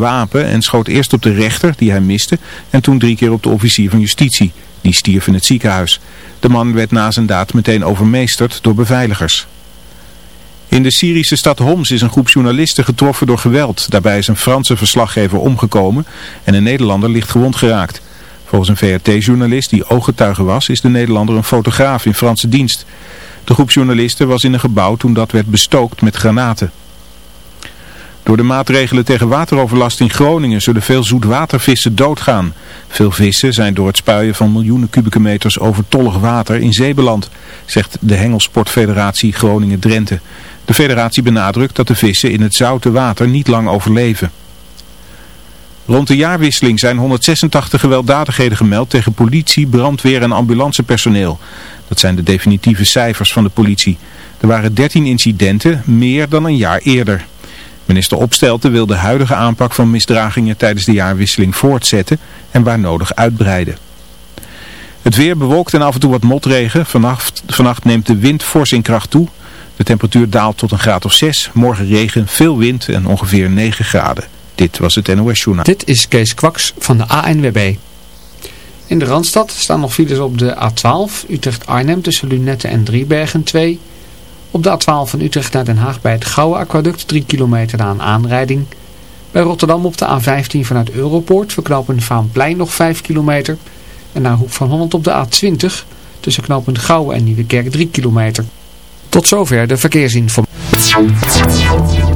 wapen en schoot eerst op de rechter, die hij miste, en toen drie keer op de officier van justitie. Die stierf in het ziekenhuis. De man werd na zijn daad meteen overmeesterd door beveiligers. In de Syrische stad Homs is een groep journalisten getroffen door geweld. Daarbij is een Franse verslaggever omgekomen en een Nederlander licht gewond geraakt. Volgens een VRT-journalist die ooggetuige was, is de Nederlander een fotograaf in Franse dienst. De groep journalisten was in een gebouw toen dat werd bestookt met granaten. Door de maatregelen tegen wateroverlast in Groningen zullen veel zoetwatervissen doodgaan. Veel vissen zijn door het spuien van miljoenen kubieke meters overtollig water in zee beland, zegt de Hengelsportfederatie Groningen-Drenthe. De federatie benadrukt dat de vissen in het zoute water niet lang overleven. Rond de jaarwisseling zijn 186 gewelddadigheden gemeld tegen politie, brandweer en ambulancepersoneel. Dat zijn de definitieve cijfers van de politie. Er waren 13 incidenten, meer dan een jaar eerder. Minister Opstelten wil de huidige aanpak van misdragingen tijdens de jaarwisseling voortzetten en waar nodig uitbreiden. Het weer bewolkt en af en toe wat motregen. Vannacht, neemt de wind fors in kracht toe. De temperatuur daalt tot een graad of 6. Morgen regen, veel wind en ongeveer 9 graden. Dit was het NOS Journaal. Dit is Kees Kwaks van de ANWB. In de Randstad staan nog files op de A12 Utrecht-Arnhem tussen Lunette en Driebergen 2. Op de A12 van Utrecht naar Den Haag bij het Gouwe Aquaduct 3 kilometer na een aanrijding. Bij Rotterdam op de A15 vanuit Europoort verknopen Vaanplein nog 5 kilometer. En naar Hoek van Holland op de A20 tussen knooppunt Gouwe en Nieuwekerk 3 kilometer. Tot zover de verkeersinformatie.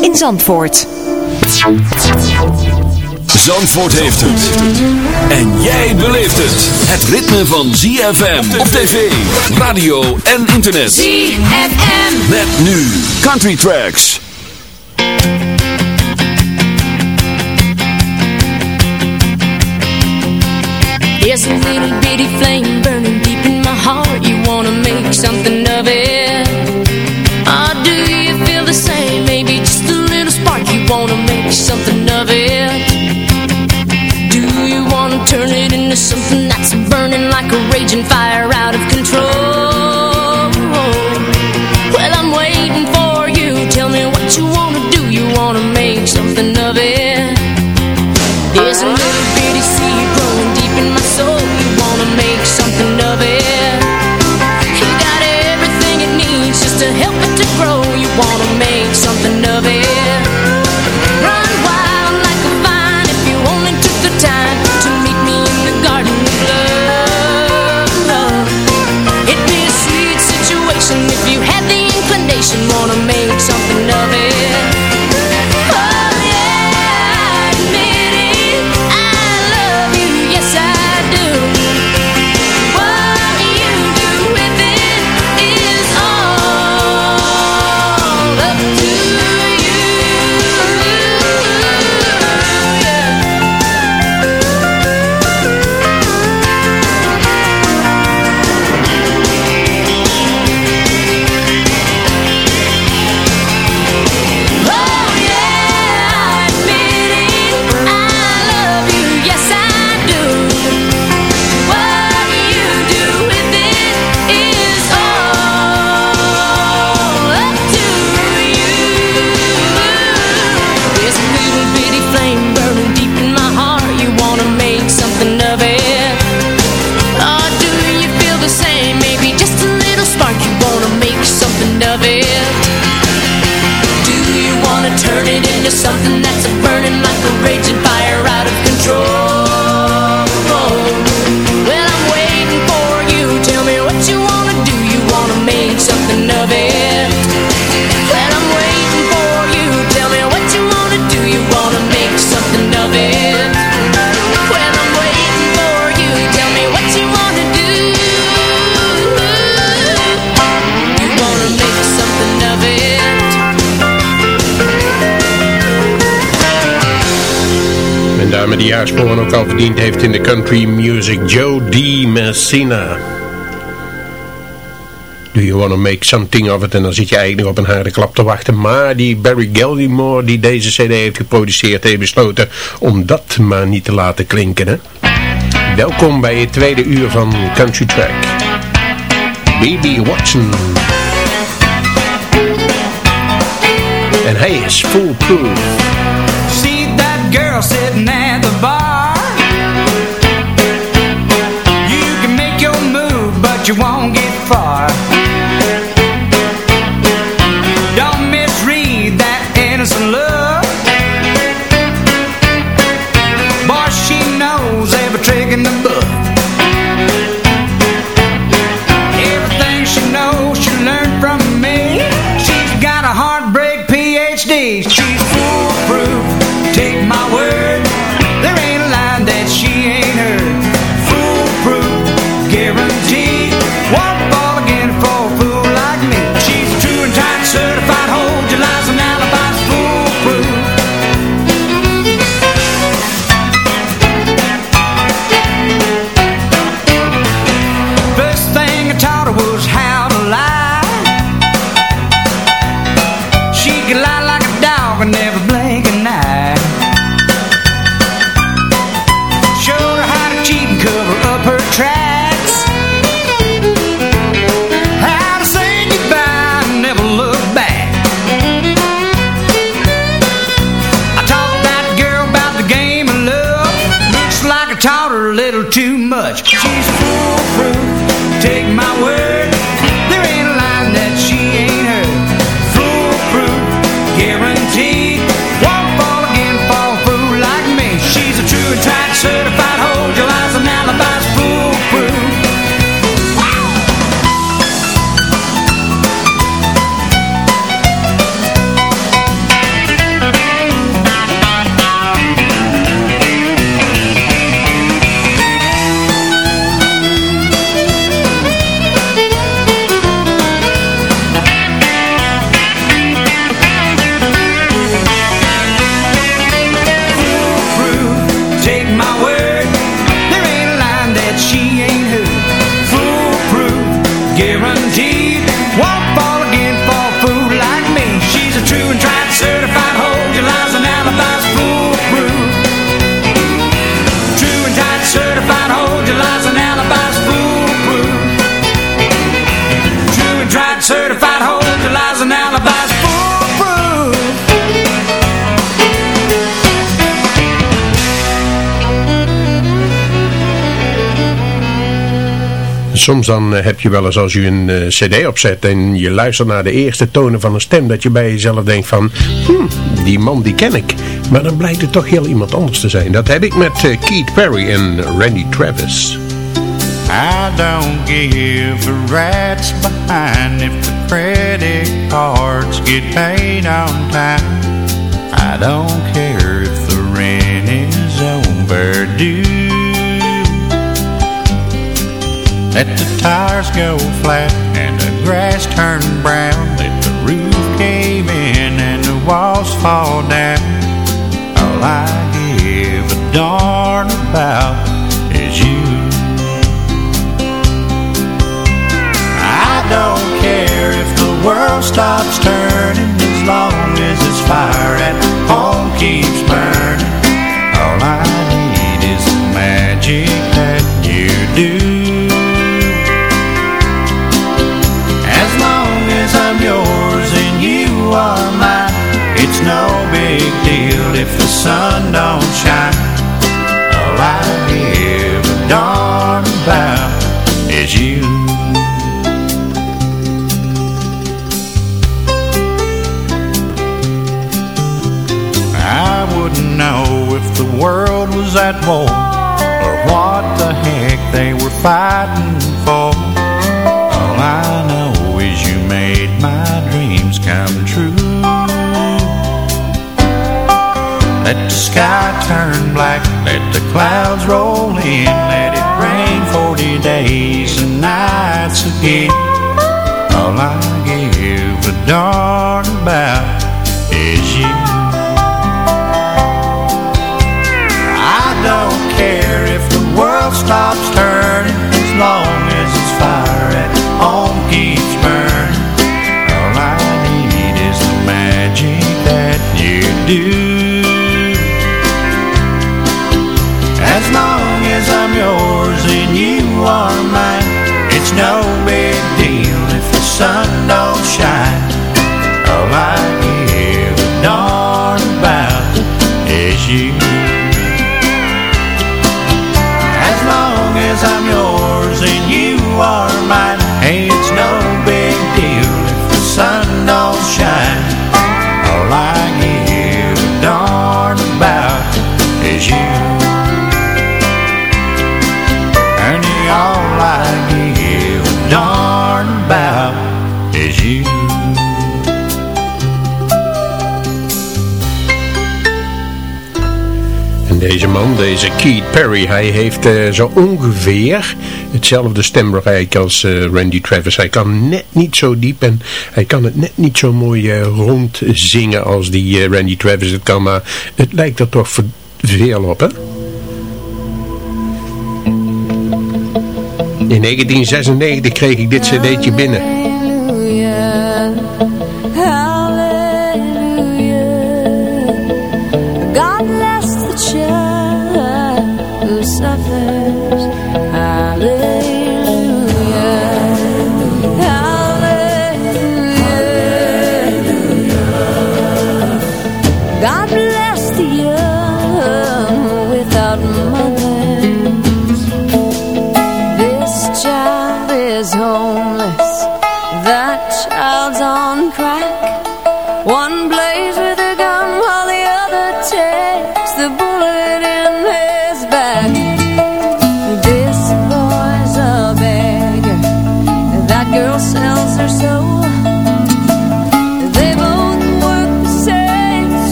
in Zandvoort. Zandvoort heeft het. En jij beleeft het. Het ritme van ZFM op tv, radio en internet. ZFM. Met nu Country Tracks. There's a little bitty flame burning deep in my heart. You wanna make something of it. Something of it. Do you wanna turn it into something that's burning like a raging fire die jaarsporen ook al verdiend heeft in de country music. Joe D. Messina. Do you want to make something of it? En dan zit je eigenlijk nog op een harde klap te wachten. Maar die Barry Gilmore die deze cd heeft geproduceerd heeft besloten om dat maar niet te laten klinken. Hè? Welkom bij het tweede uur van Country Track. Baby Watson. En hij is foolproof. Sitting at the bar. You can make your move but you won't get far Soms dan eh, heb je wel eens als je een eh, cd opzet en je luistert naar de eerste tonen van een stem dat je bij jezelf denkt van, hmm, die man die ken ik. Maar dan blijkt het toch heel iemand anders te zijn. Dat heb ik met eh, Keith Perry en Randy Travis. I don't give a rat's behind if the credit cards get paid on time. I don't care if the rent is overdue. Let the tires go flat and the grass turn brown. Let the roof cave in and the walls fall down. All I give a darn about is you. I don't care if the world stops turning as long as this fire at home keeps burning. Big deal if the sun don't shine. All I give a darn about is you. I wouldn't know if the world was at war or what the heck they were fighting for. All I know is you made my dreams come true. Let the sky turn black, let the clouds roll in, let it rain 40 days and nights again. All I give a darn about man, deze Keith Perry. Hij heeft eh, zo ongeveer hetzelfde stembereik als eh, Randy Travis. Hij kan net niet zo diep en hij kan het net niet zo mooi eh, uh, rond zingen als die Randy Travis het kan. Maar het lijkt er toch veel op, hè? In 1996 kreeg ik dit cd'tje binnen.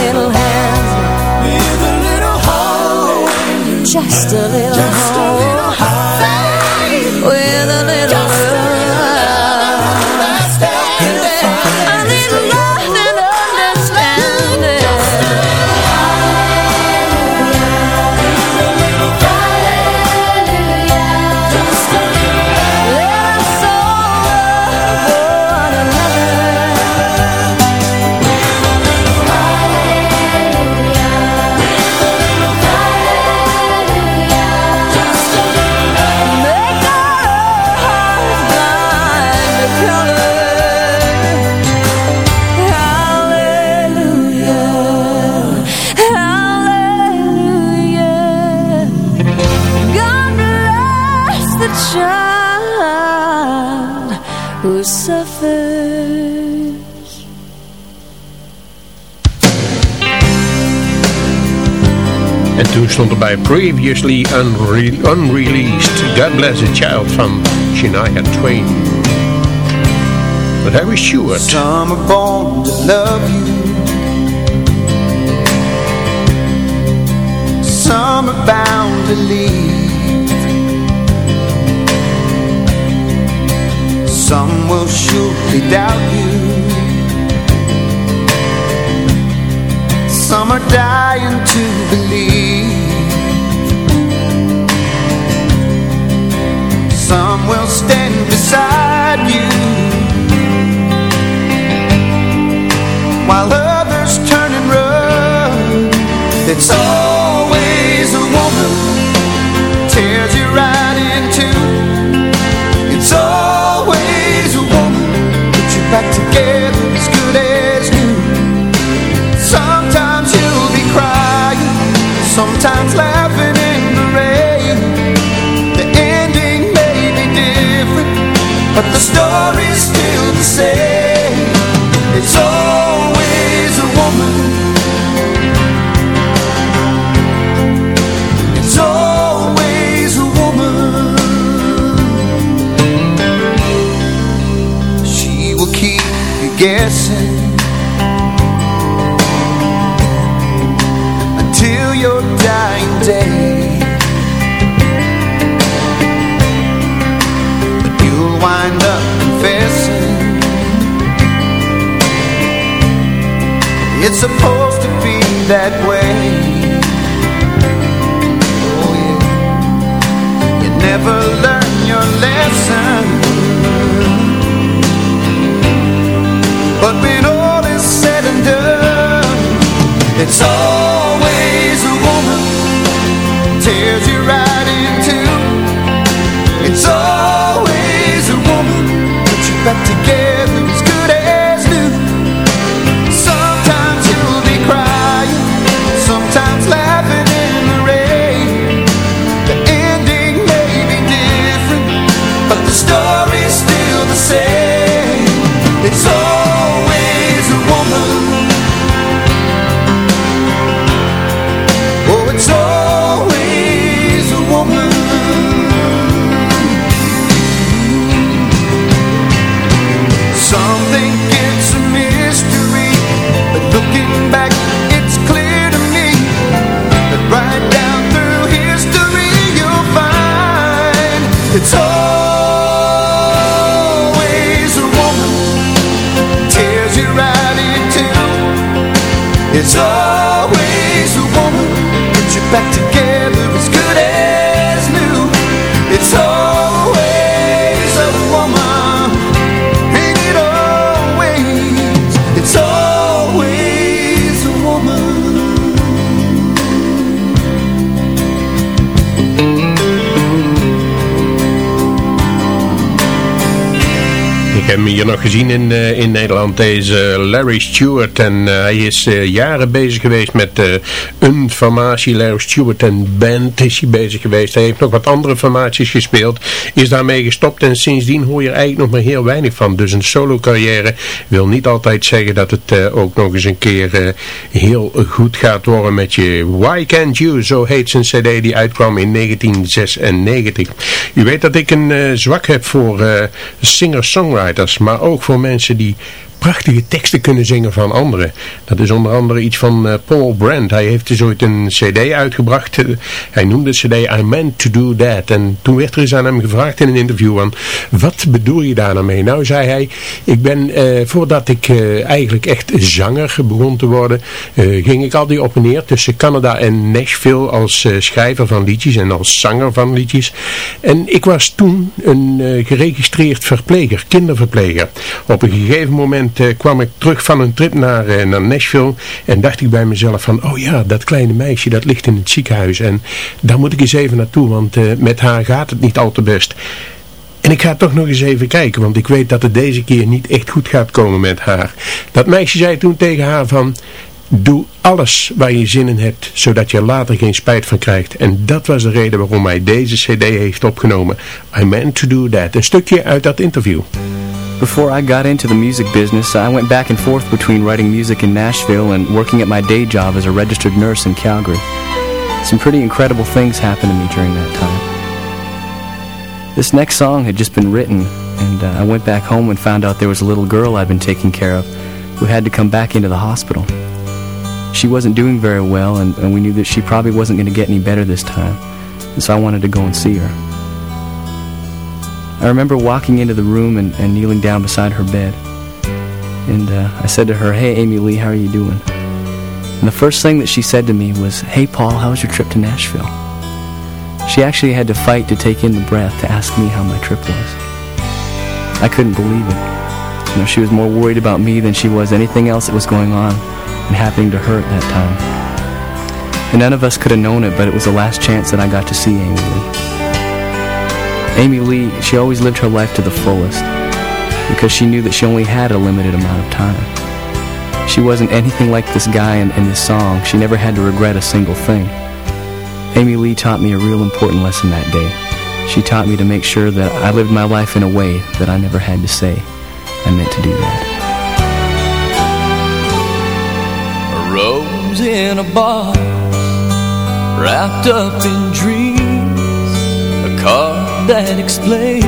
little hand With a little hope Just a little Just hope a little. Toen stond er bij Previously Unre Unreleased God Bless a Child van Shania Twain. But Harry Stewart. Some are born to love you Some are bound to leave Some will surely doubt you are dying to believe. Some will stand beside you While others turn and run. It's always guessing. Until your dying day. But you'll wind up confessing. It's supposed hem hier nog gezien in, eh, in Nederland, deze Larry Stewart. En eh, hij is eh, jaren bezig geweest met een formatie. Larry Stewart en band is hij bezig geweest. Hij heeft nog wat andere formaties gespeeld. Is daarmee gestopt en sindsdien hoor je er eigenlijk nog maar heel weinig van. Dus een solo carrière wil niet altijd zeggen dat het ook nog eens een keer heel goed gaat worden met je. Why Can't You, zo heet zijn cd die uitkwam in 1996. U weet dat ik een zwak heb voor maar ook voor mensen die prachtige teksten kunnen zingen van anderen. Dat is onder andere iets van uh, Paul Brand. Hij heeft dus ooit een cd uitgebracht. Uh, hij noemde de cd I Meant To Do That. En toen werd er eens aan hem gevraagd in een interview van, wat bedoel je daar nou mee? Nou zei hij, ik ben, uh, voordat ik eigenlijk echt zanger begon te worden, ging ik altijd op en neer tussen Canada en Nashville als schrijver van liedjes en als zanger van liedjes. En ik was toen een geregistreerd verpleger, kinderverpleger. Op een gegeven moment uh, kwam ik terug van een trip naar, uh, naar Nashville en dacht ik bij mezelf van, oh ja, dat kleine meisje dat ligt in het ziekenhuis en daar moet ik eens even naartoe, want uh, met haar gaat het niet al te best. En ik ga toch nog eens even kijken, want ik weet dat het deze keer niet echt goed gaat komen met haar. Dat meisje zei toen tegen haar van, doe alles waar je zin in hebt, zodat je later geen spijt van krijgt. En dat was de reden waarom hij deze cd heeft opgenomen. I meant to do that. Een stukje uit dat interview. Before I got into the music business, I went back and forth between writing music in Nashville and working at my day job as a registered nurse in Calgary. Some pretty incredible things happened to me during that time. This next song had just been written, and uh, I went back home and found out there was a little girl I'd been taking care of who had to come back into the hospital. She wasn't doing very well, and, and we knew that she probably wasn't going to get any better this time, and so I wanted to go and see her. I remember walking into the room and, and kneeling down beside her bed. And uh, I said to her, Hey, Amy Lee, how are you doing? And the first thing that she said to me was, Hey, Paul, how was your trip to Nashville? She actually had to fight to take in the breath to ask me how my trip was. I couldn't believe it. You know, she was more worried about me than she was anything else that was going on and happening to her at that time. And none of us could have known it, but it was the last chance that I got to see Amy Lee. Amy Lee, she always lived her life to the fullest because she knew that she only had a limited amount of time. She wasn't anything like this guy in, in this song. She never had to regret a single thing. Amy Lee taught me a real important lesson that day. She taught me to make sure that I lived my life in a way that I never had to say I meant to do that. A rose in a box, wrapped up in dreams, a card that explains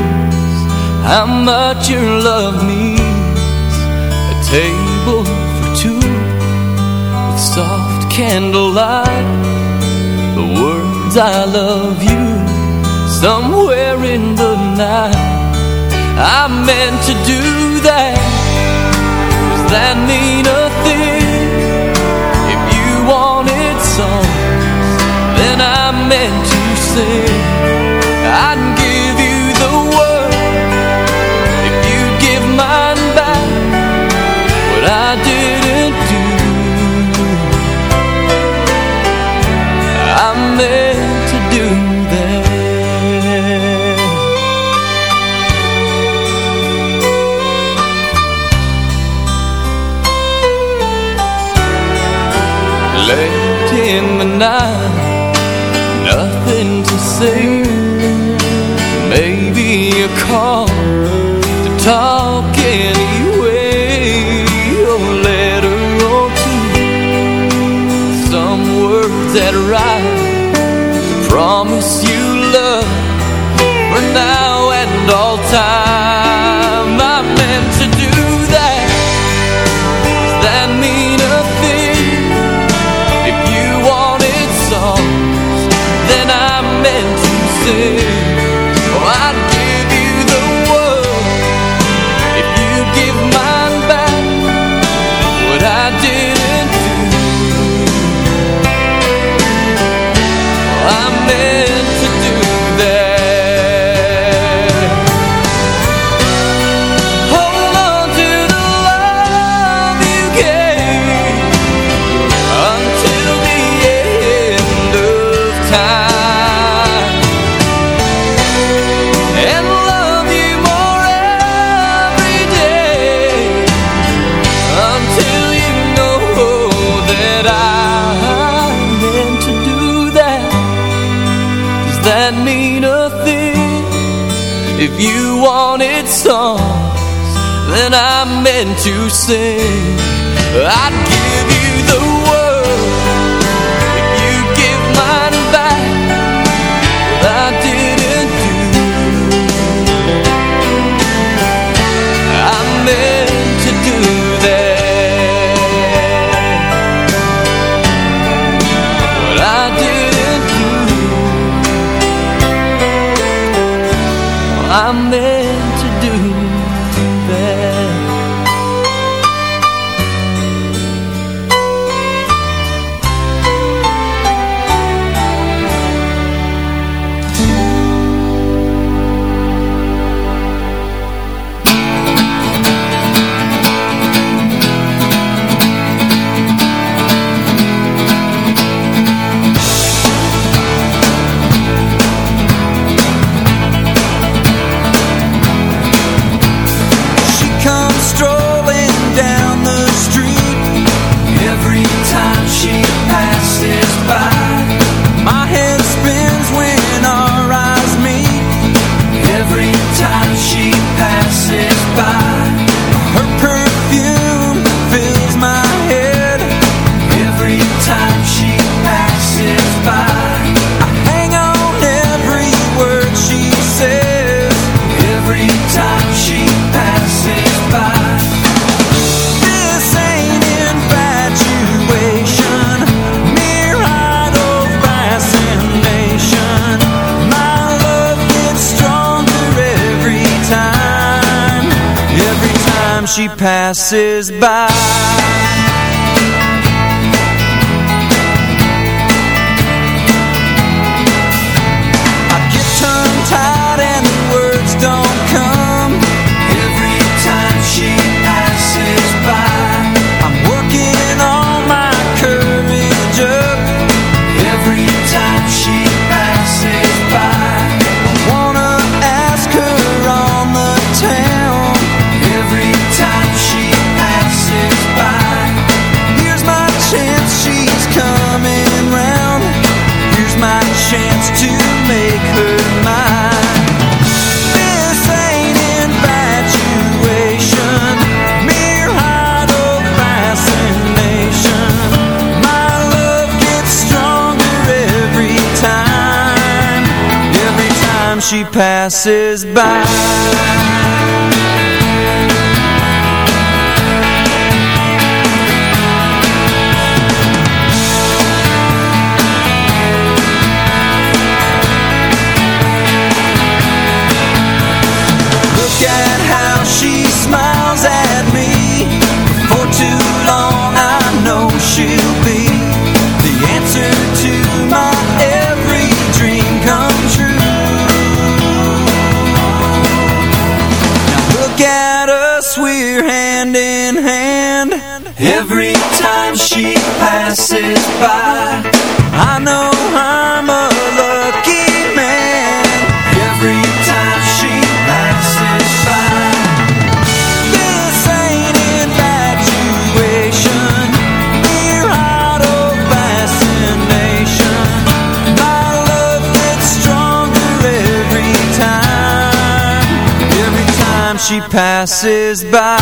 how much your love means, a table for two with soft candlelight, the words I love you somewhere in the night. I meant to do that. Does that mean a thing? If you wanted songs, then I meant to sing. I'd nothing to say. Maybe a call to talk If you wanted songs, then I meant to sing. I'd she passes by. passes by. she passes by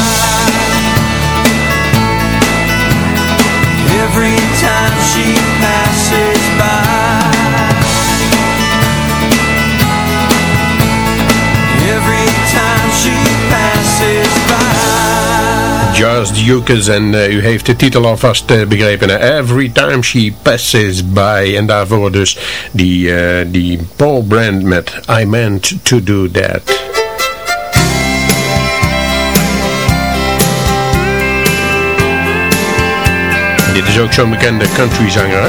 Every time she passes by Every time she passes by Just Jukes en uh, u heeft de titel alvast uh, begrepen. Uh, Every time she passes by. En daarvoor dus die, eh, die Paul Brand met I meant to do that. Dit is ook zo'n bekende. Hè?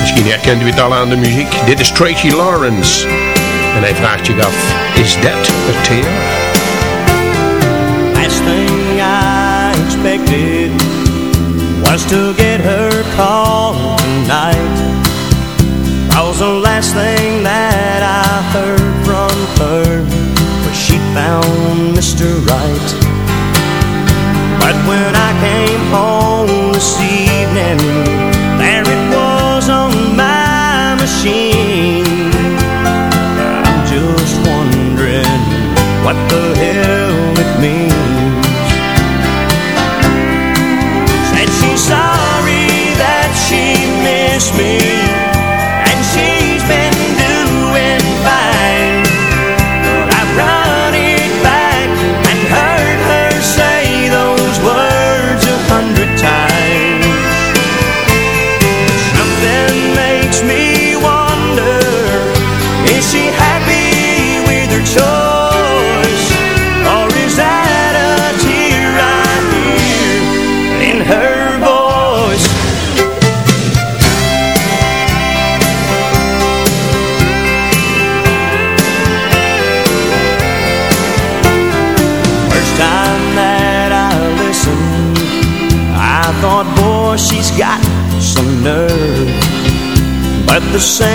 Misschien herkent u het al aan de muziek. Dit is Tracy Lawrence. En hij vraagt af, is that a tear? Last thing I expected Was to get her call tonight That was the last thing that I heard from her she found Mr. Right But when I came home this evening. There it was on my machine. I'm just wondering what the hell it means. same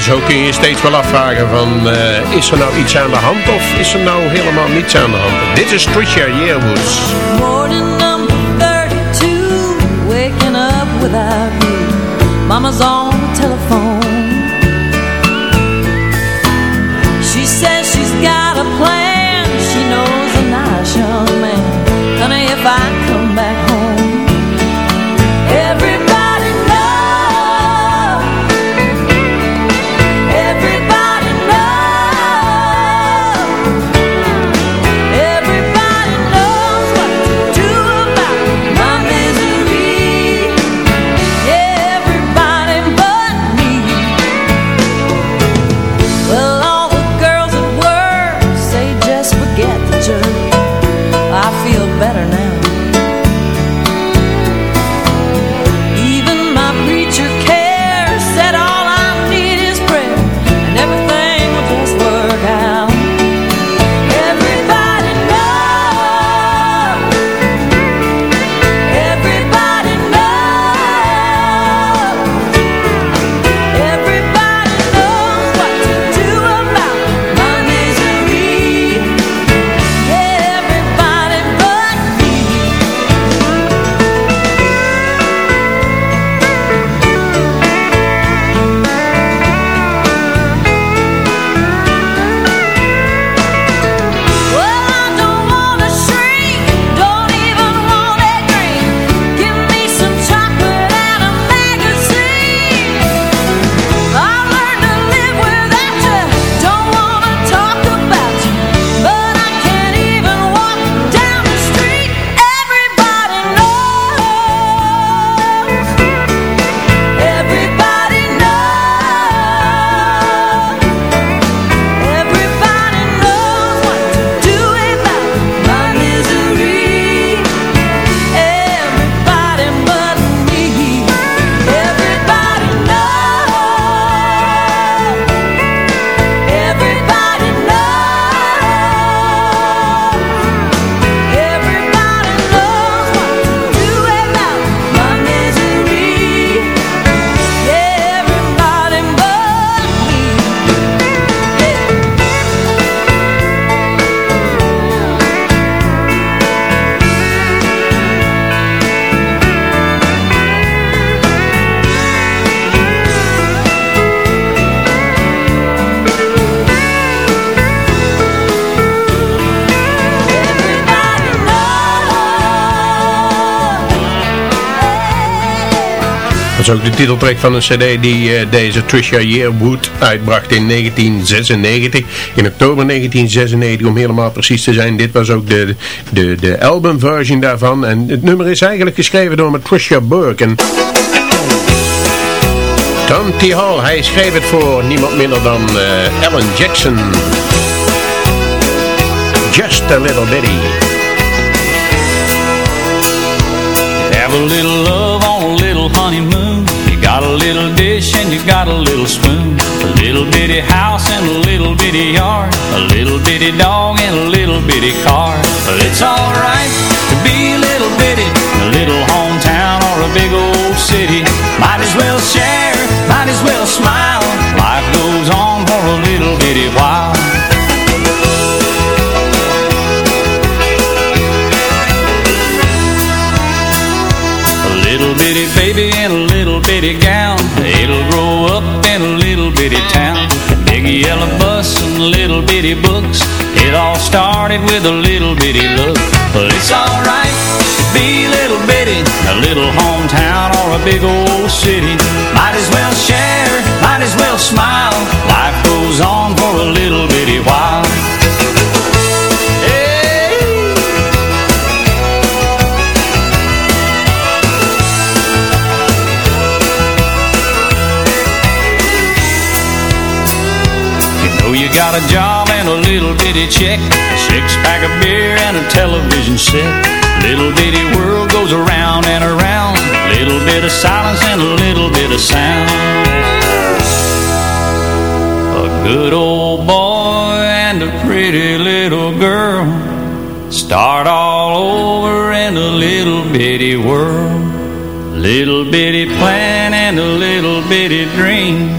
zo kun je steeds wel afvragen van, eh, is er nou iets aan de hand of is er nou helemaal niets aan de hand? Dit is Tricia Yearwoods. Morning number 32, waking up without you. Mama's on de titeltrack van een cd die eh, deze Tricia Yearwood uitbracht in 1996. In oktober 1996 om helemaal precies te zijn. Dit was ook de, de, de albumversion daarvan. En het nummer is eigenlijk geschreven door Tricia Burke. En Tom T. Hall, hij schreef het voor niemand minder dan eh, Alan Jackson. Just a little bitty. Have a little dish and you got a little spoon. A little bitty house and a little bitty yard. A little bitty dog and a little bitty car. Well, it's alright to be a little bitty. A little hometown or a big old city. Might as well share, might as well smile. Life goes on for a little bitty while. A little bitty baby in a little bitty gown bitty town. Big yellow bus and little bitty books. It all started with a little bitty look. But it's alright to be little bitty. A little hometown or a big old city. Might as well share, might as well smile. Life goes on for a little bitty while got a job and a little bitty check. Six pack of beer and a television set. Little bitty world goes around and around. Little bit of silence and a little bit of sound. A good old boy and a pretty little girl Start all over in a little bitty world. Little bitty plan and a little bitty dream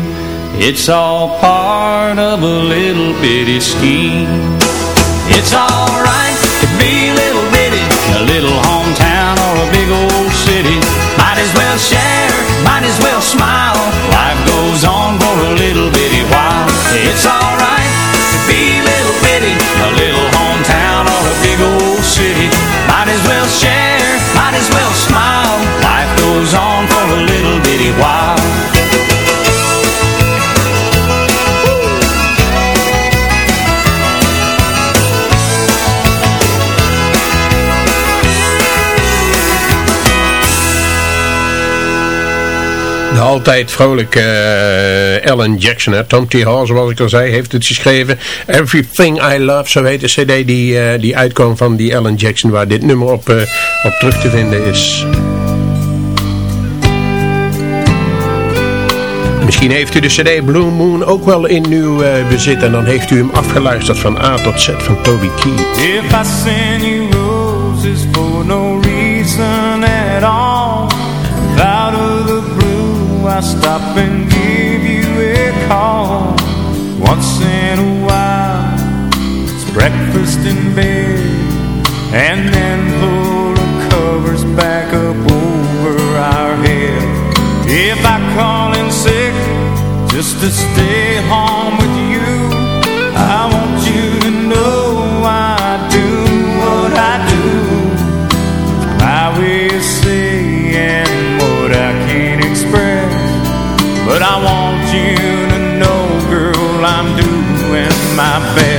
It's all part of a little bitty scheme. It's alright to be little bitty, a little hometown or a big old city. Might as well share, might as well smile. Life goes on for a little bitty while. It's alright to be little bitty, a little hometown or a big old altijd vrolijke eh, Alan Jackson? Tom T. Hall, zoals ik al zei, heeft het geschreven. Everything I Love, zo heet de cd die, eh, die uitkwam van die Alan Jackson, waar dit nummer op, eh, op terug te vinden is. Misschien heeft u de cd Blue Moon ook wel in uw bezit en dan heeft u hem afgeluisterd van A tot Z van Toby you I stop and give you a call. Once in a while It's breakfast in bed And then pull the covers back up over our head. If I call in sick Just to stay home my.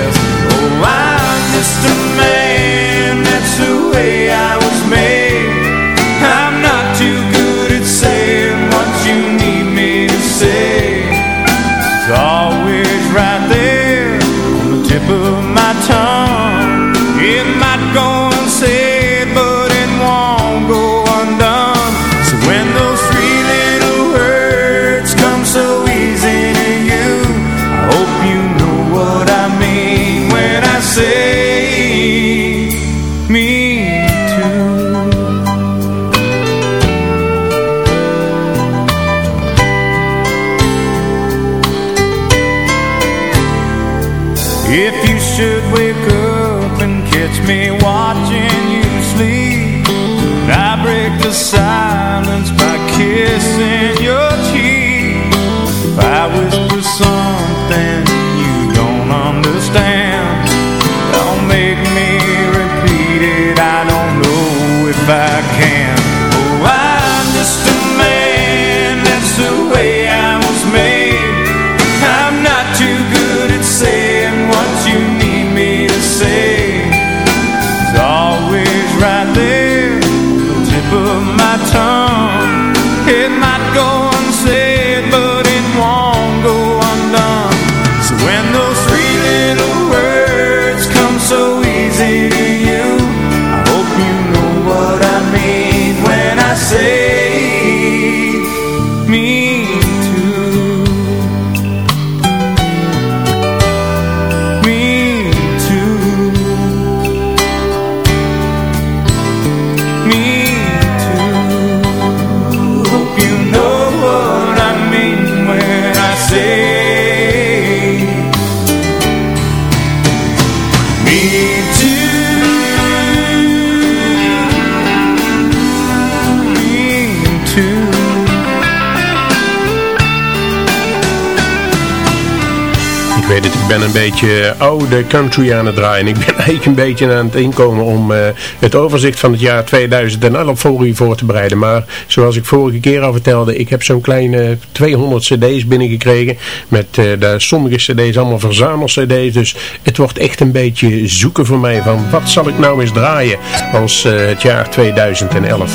Ben een beetje oude country aan het draaien. Ik ben eigenlijk een beetje aan het inkomen om eh, het overzicht van het jaar 2011 voor u voor te bereiden. Maar zoals ik vorige keer al vertelde, ik heb zo'n kleine 200 cd's binnengekregen. Met eh, sommige cd's allemaal verzamel cd's. Dus het wordt echt een beetje zoeken voor mij van wat zal ik nou eens draaien als eh, het jaar 2011.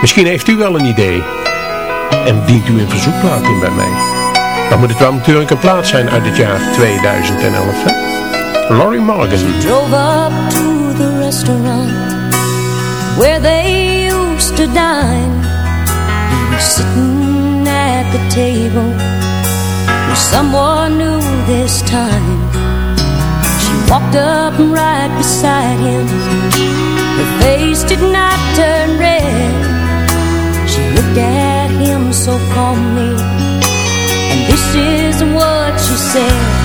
Misschien heeft u wel een idee. En dient u een verzoekplaat in bij mij. Dan moet het wel natuurlijk een plaat zijn uit het jaar 2011. Hè? Laurie Morgan. drove up to the restaurant where they used to dine. Sitting at the table with someone new this time. She walked up right beside him. Her face did not turn red. She looked at him so calmly. is what you said.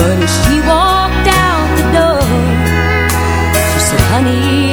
But as she walked out the door She said, honey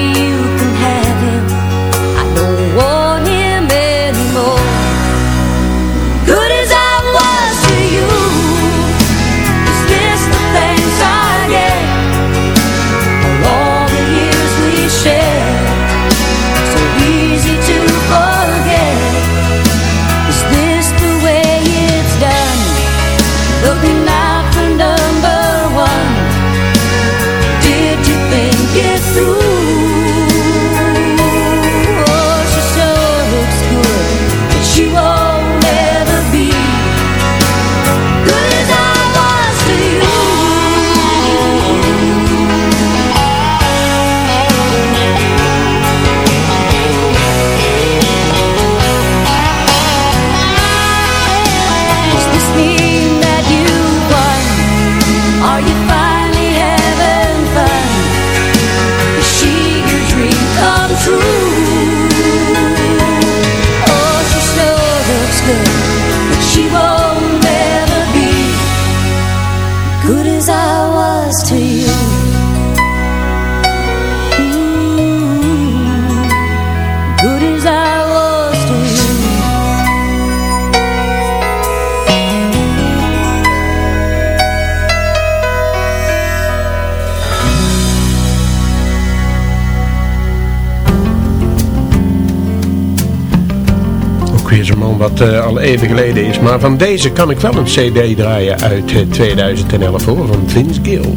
wat uh, al even geleden is. Maar van deze kan ik wel een cd draaien uit eh, 2011 hoor, van Vince Gill.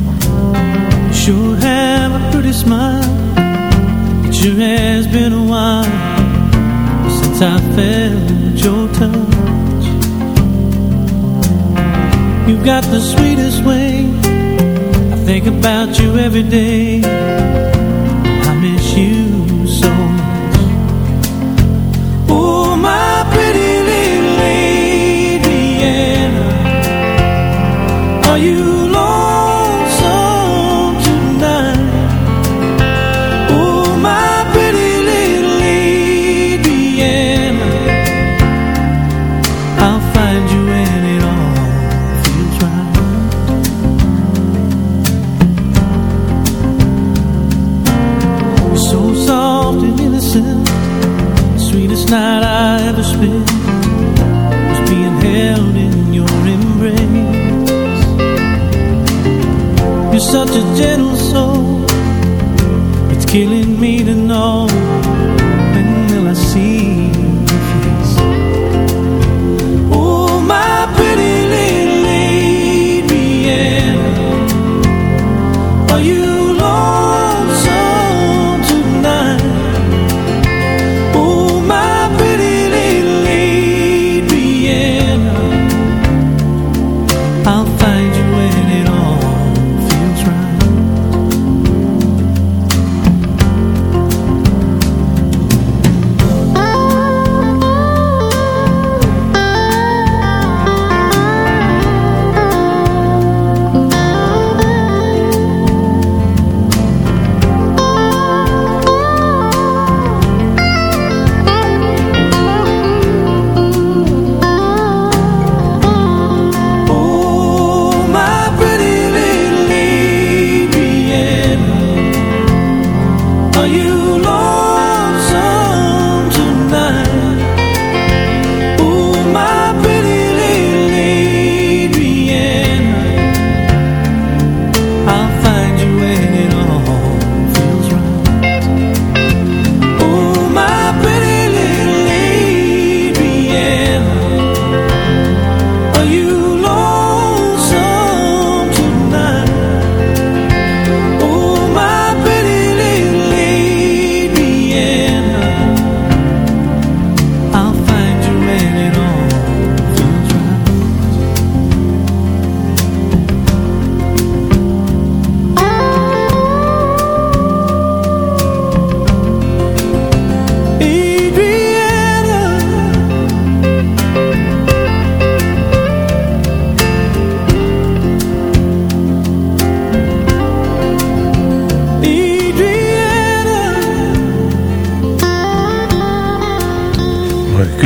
Sure have a pretty smile It has been a while Since I felt your touch You've got the sweetest way I think about you every day know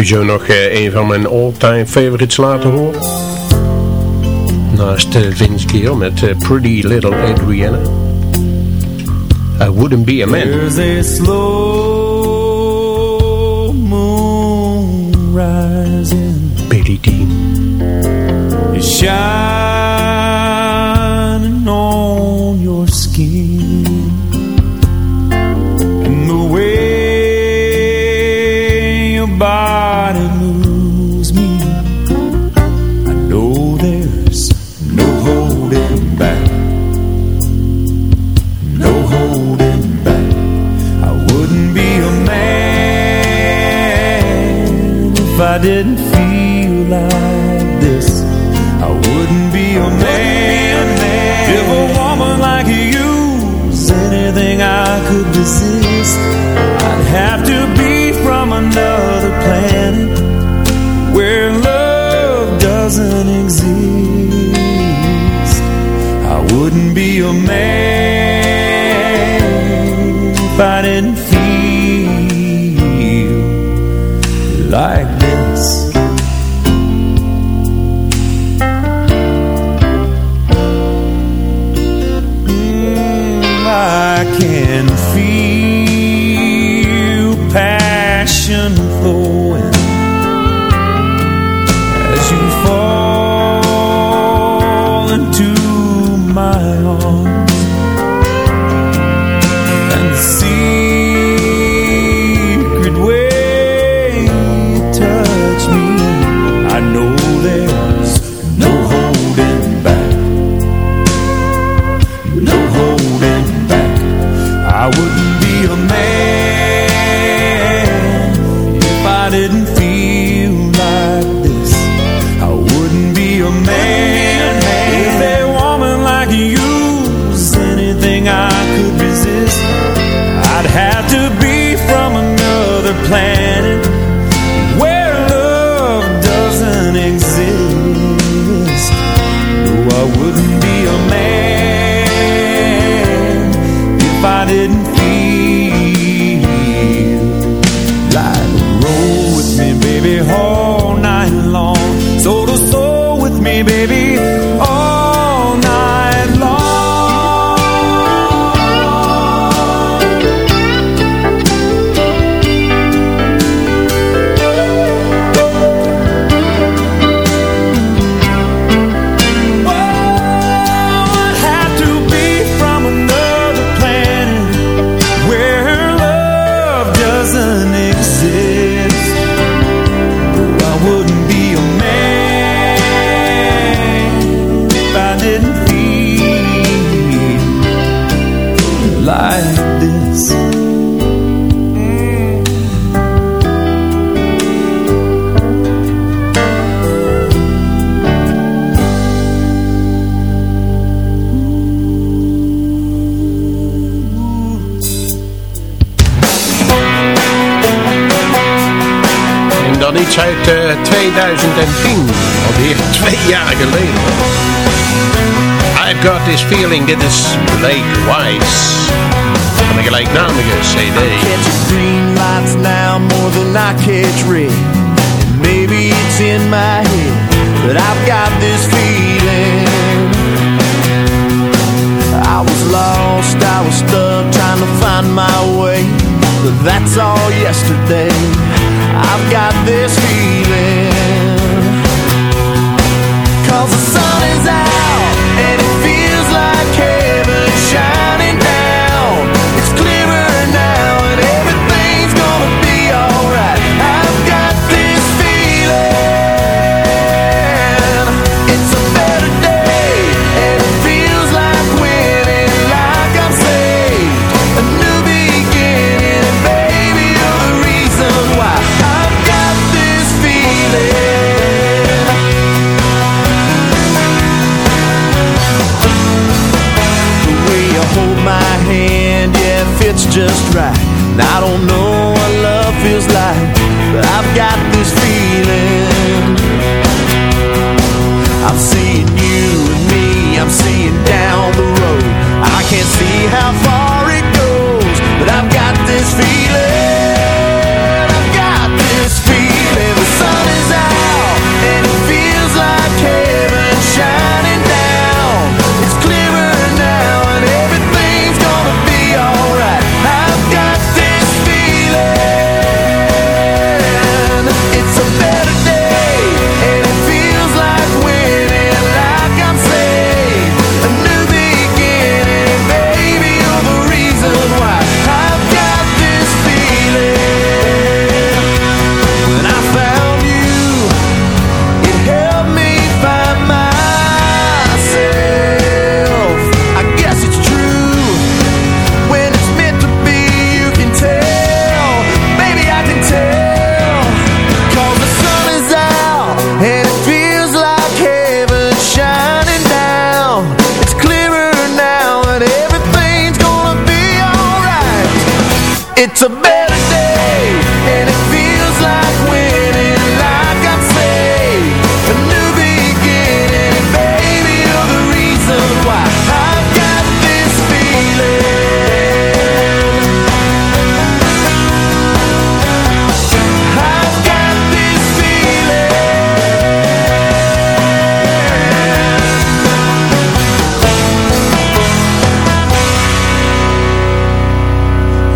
zo nog eh, een van mijn all-time favorites laten horen. Naast eh, Vince Gill met eh, Pretty Little Adriana. I wouldn't be a man. There's a slow moon rising. Billy Dean. I didn't feel like this. I wouldn't be a man if a woman like you was anything I could resist. I'd have to be from another planet where love doesn't exist. I wouldn't be a man 2010. Alweer twee jaar geleden. I've got this feeling, dit is Blake Wise. Van de gelijknamige CD. catch green lights now more than I catch red. Maybe it's in my head, but I've got this feeling. I was lost, I was stuck trying to find my way. But that's all yesterday. I've got this feeling. Cause the sun is out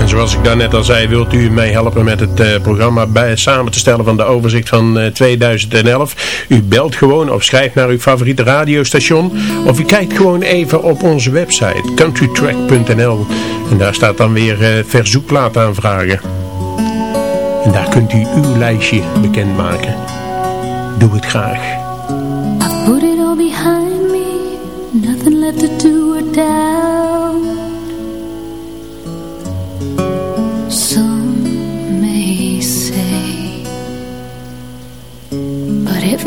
zoals ik daarnet al zei, wilt u mij helpen met het eh, programma bij, samen te stellen van de overzicht van eh, 2011. U belt gewoon of schrijft naar uw favoriete radiostation. Of u kijkt gewoon even op onze website countrytrack.nl. En daar staat dan weer eh, verzoekplaat aanvragen. En daar kunt u uw lijstje bekendmaken. Doe het graag.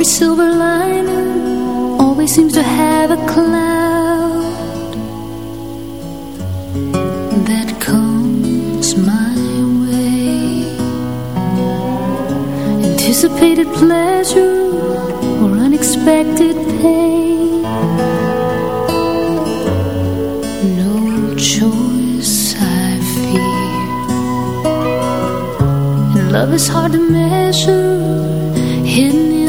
Every silver lining always seems to have a cloud that comes my way. Anticipated pleasure or unexpected pain. No choice I fear. And love is hard to measure, hidden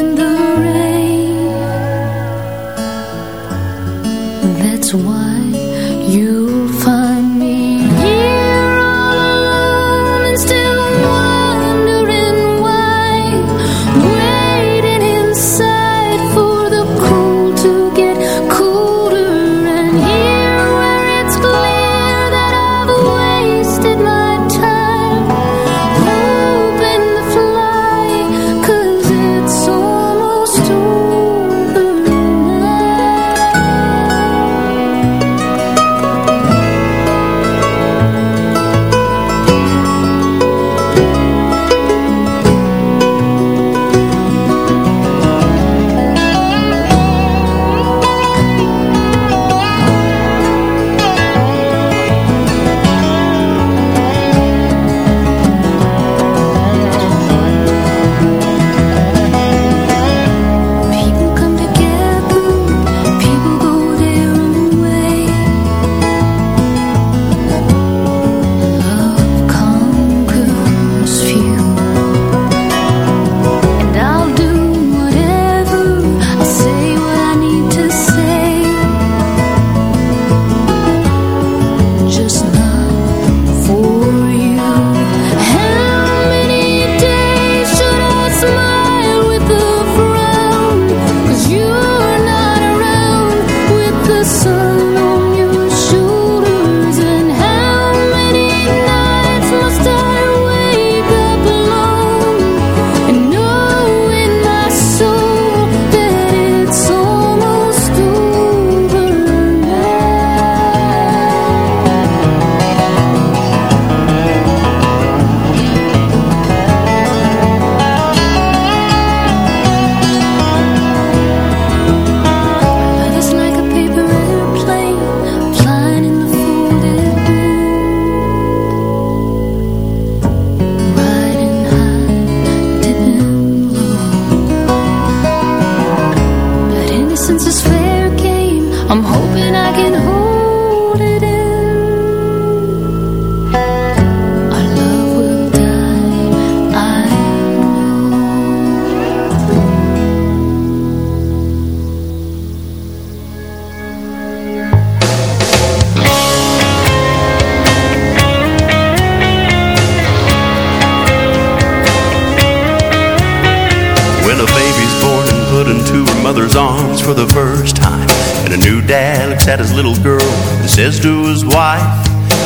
for the first time. And a new dad looks at his little girl and says to his wife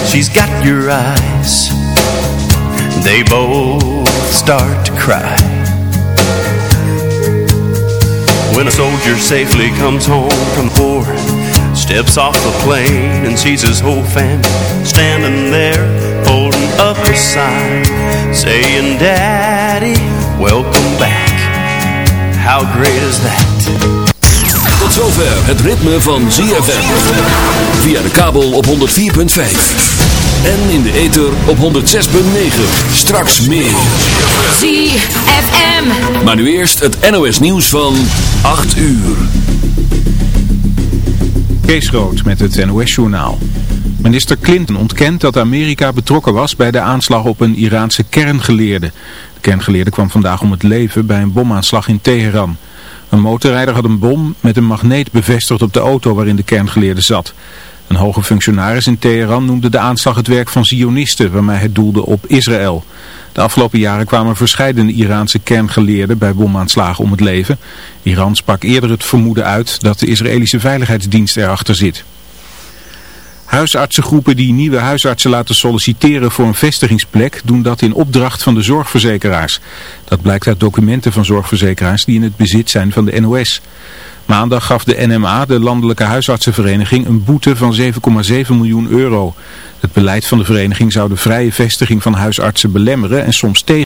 She's got your eyes. They both start to cry. When a soldier safely comes home from war Steps off the plane and sees his whole family Standing there holding up a sign Saying, Daddy, welcome back. How great is that? Tot zover het ritme van ZFM. Via de kabel op 104.5. En in de ether op 106.9. Straks meer. ZFM. Maar nu eerst het NOS nieuws van 8 uur. Kees Rood met het NOS-journaal. Minister Clinton ontkent dat Amerika betrokken was bij de aanslag op een Iraanse kerngeleerde. De kerngeleerde kwam vandaag om het leven bij een bomaanslag in Teheran. Een motorrijder had een bom met een magneet bevestigd op de auto waarin de kerngeleerde zat. Een hoge functionaris in Teheran noemde de aanslag het werk van Zionisten, waarmee het doelde op Israël. De afgelopen jaren kwamen verscheidene Iraanse kerngeleerden bij bomaanslagen om het leven. Iran sprak eerder het vermoeden uit dat de Israëlische veiligheidsdienst erachter zit. Huisartsengroepen die nieuwe huisartsen laten solliciteren voor een vestigingsplek doen dat in opdracht van de zorgverzekeraars. Dat blijkt uit documenten van zorgverzekeraars die in het bezit zijn van de NOS. Maandag gaf de NMA, de Landelijke Huisartsenvereniging, een boete van 7,7 miljoen euro. Het beleid van de vereniging zou de vrije vestiging van huisartsen belemmeren en soms tegen.